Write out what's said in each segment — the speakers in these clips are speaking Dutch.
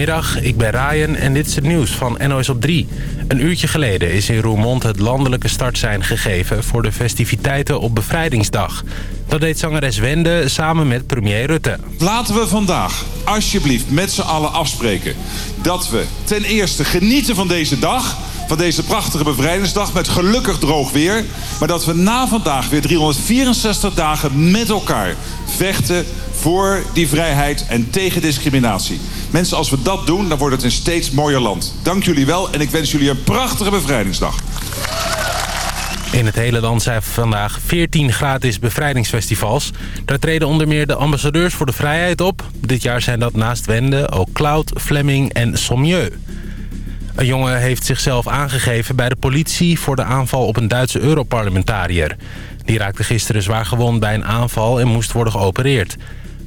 Goedemiddag, ik ben Ryan en dit is het nieuws van NOS op 3. Een uurtje geleden is in Roermond het landelijke startsein gegeven... voor de festiviteiten op Bevrijdingsdag. Dat deed zangeres Wende samen met premier Rutte. Laten we vandaag alsjeblieft met z'n allen afspreken... dat we ten eerste genieten van deze dag van deze prachtige bevrijdingsdag met gelukkig droog weer. Maar dat we na vandaag weer 364 dagen met elkaar vechten voor die vrijheid en tegen discriminatie. Mensen, als we dat doen, dan wordt het een steeds mooier land. Dank jullie wel en ik wens jullie een prachtige bevrijdingsdag. In het hele land zijn vandaag 14 gratis bevrijdingsfestivals. Daar treden onder meer de ambassadeurs voor de vrijheid op. Dit jaar zijn dat naast Wende ook Cloud, Fleming en Sommieu. Een jongen heeft zichzelf aangegeven bij de politie voor de aanval op een Duitse Europarlementariër. Die raakte gisteren zwaar gewond bij een aanval en moest worden geopereerd.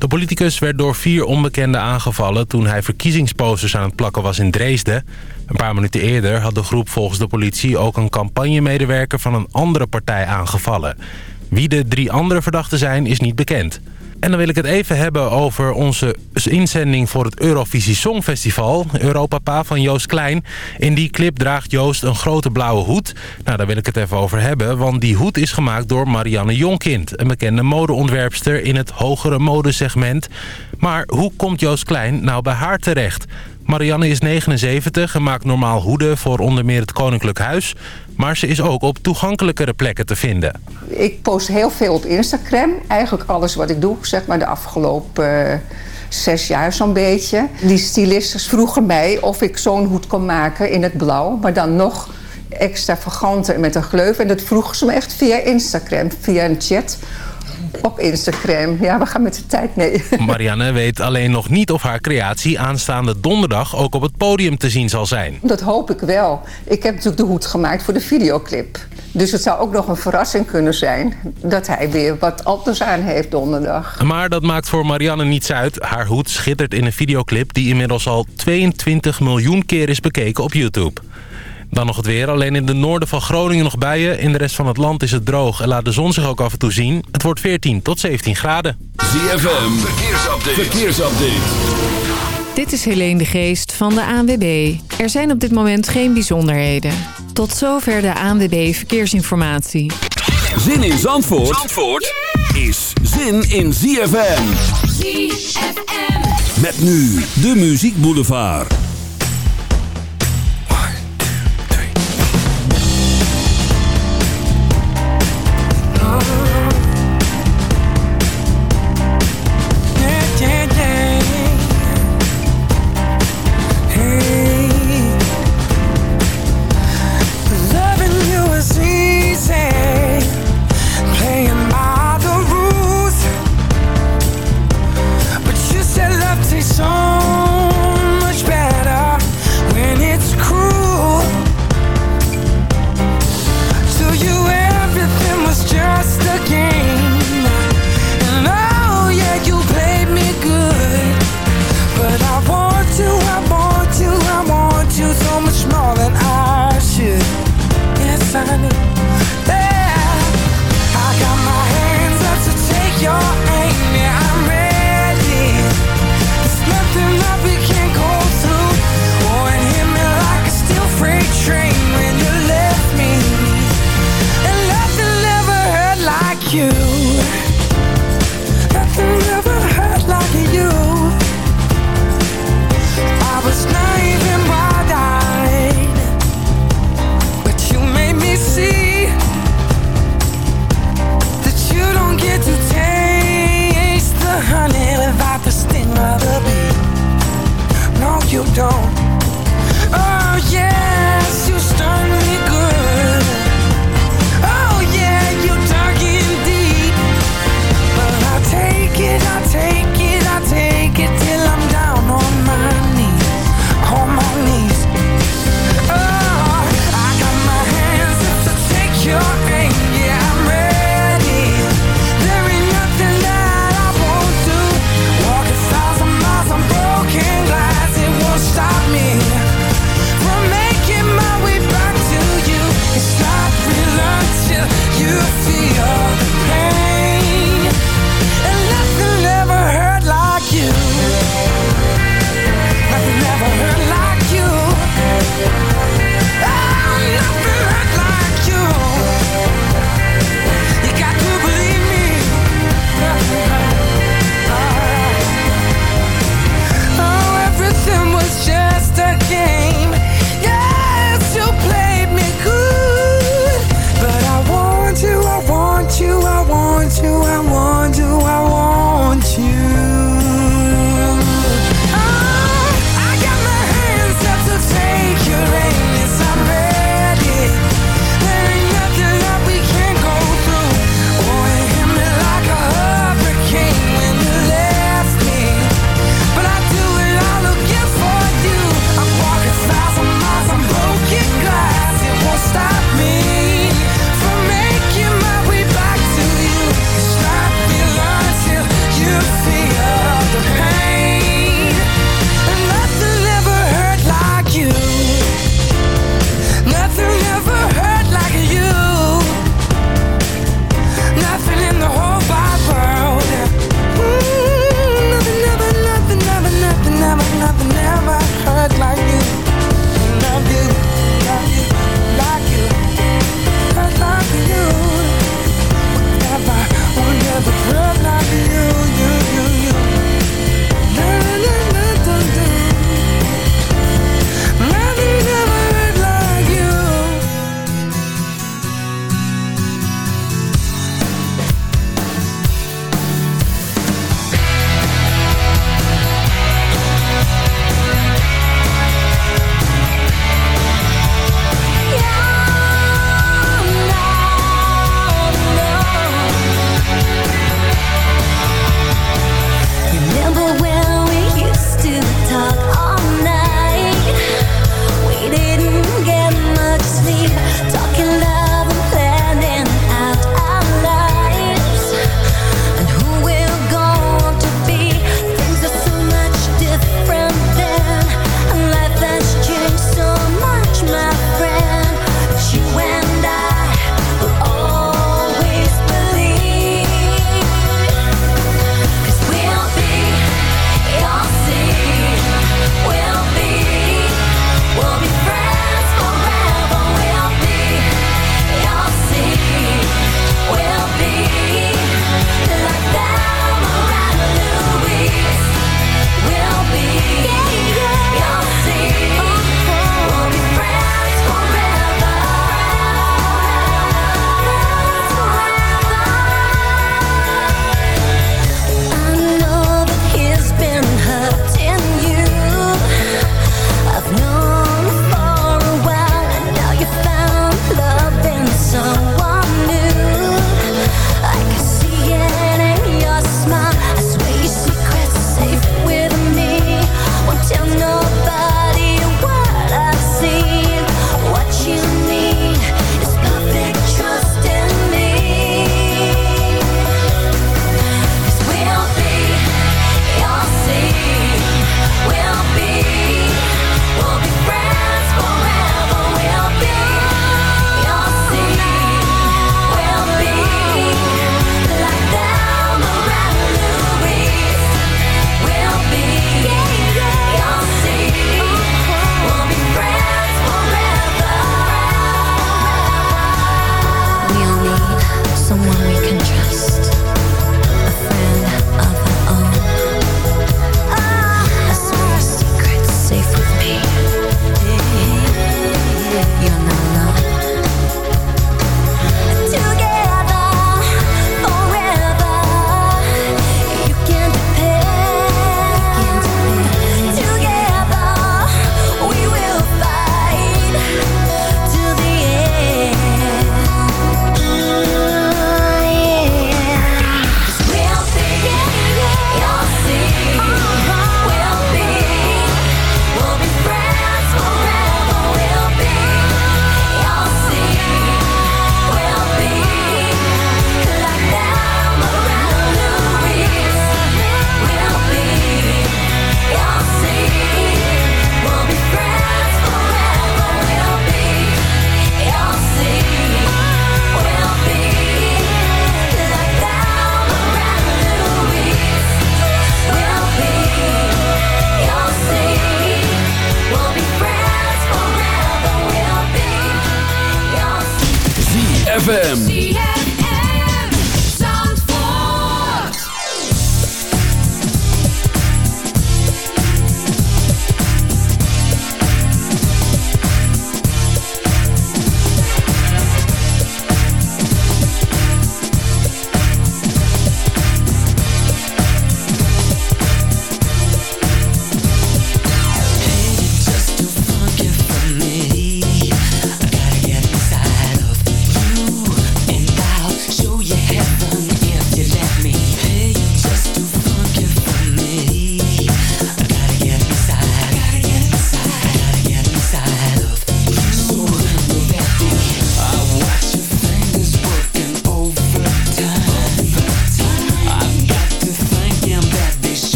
De politicus werd door vier onbekenden aangevallen toen hij verkiezingsposters aan het plakken was in Dresden. Een paar minuten eerder had de groep volgens de politie ook een campagnemedewerker van een andere partij aangevallen. Wie de drie andere verdachten zijn is niet bekend. En dan wil ik het even hebben over onze inzending voor het Eurovisie Songfestival. Europapa van Joost Klein. In die clip draagt Joost een grote blauwe hoed. Nou, daar wil ik het even over hebben. Want die hoed is gemaakt door Marianne Jonkind. Een bekende modeontwerpster in het hogere modesegment. Maar hoe komt Joost Klein nou bij haar terecht? Marianne is 79 en maakt normaal hoeden voor onder meer het Koninklijk Huis. Maar ze is ook op toegankelijkere plekken te vinden. Ik post heel veel op Instagram. Eigenlijk alles wat ik doe, zeg maar de afgelopen uh, zes jaar zo'n beetje. Die stylistes vroegen mij of ik zo'n hoed kon maken in het blauw. Maar dan nog extravaganter met een gleuf. En dat vroegen ze me echt via Instagram, via een chat op Instagram. Ja, we gaan met de tijd mee. Marianne weet alleen nog niet of haar creatie aanstaande donderdag ook op het podium te zien zal zijn. Dat hoop ik wel. Ik heb natuurlijk de hoed gemaakt voor de videoclip. Dus het zou ook nog een verrassing kunnen zijn dat hij weer wat anders aan heeft donderdag. Maar dat maakt voor Marianne niets uit. Haar hoed schittert in een videoclip die inmiddels al 22 miljoen keer is bekeken op YouTube. Dan nog het weer. Alleen in de noorden van Groningen nog bijen. In de rest van het land is het droog en laat de zon zich ook af en toe zien. Het wordt 14 tot 17 graden. ZFM, verkeersupdate. verkeersupdate. Dit is Helene de Geest van de ANWB. Er zijn op dit moment geen bijzonderheden. Tot zover de ANWB Verkeersinformatie. Zin in Zandvoort, Zandvoort is zin in ZFM. ZFM. Met nu de Muziek Boulevard.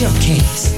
your case.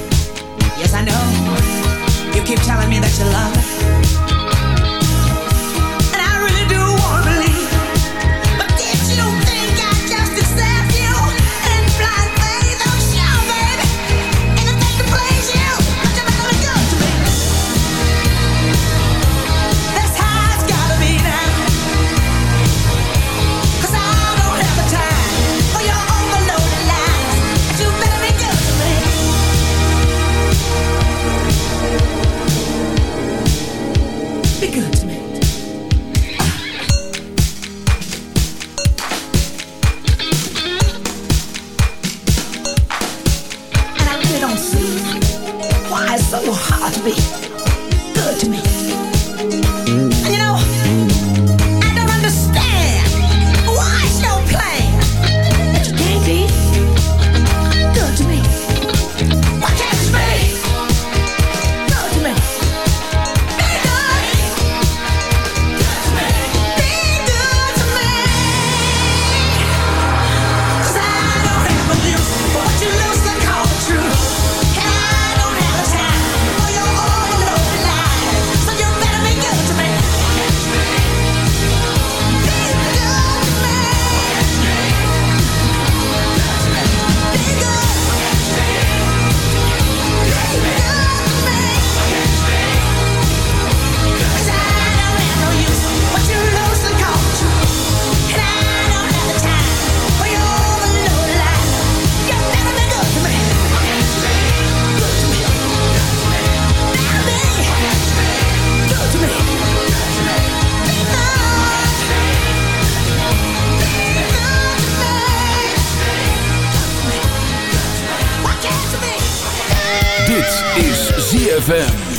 ZFM.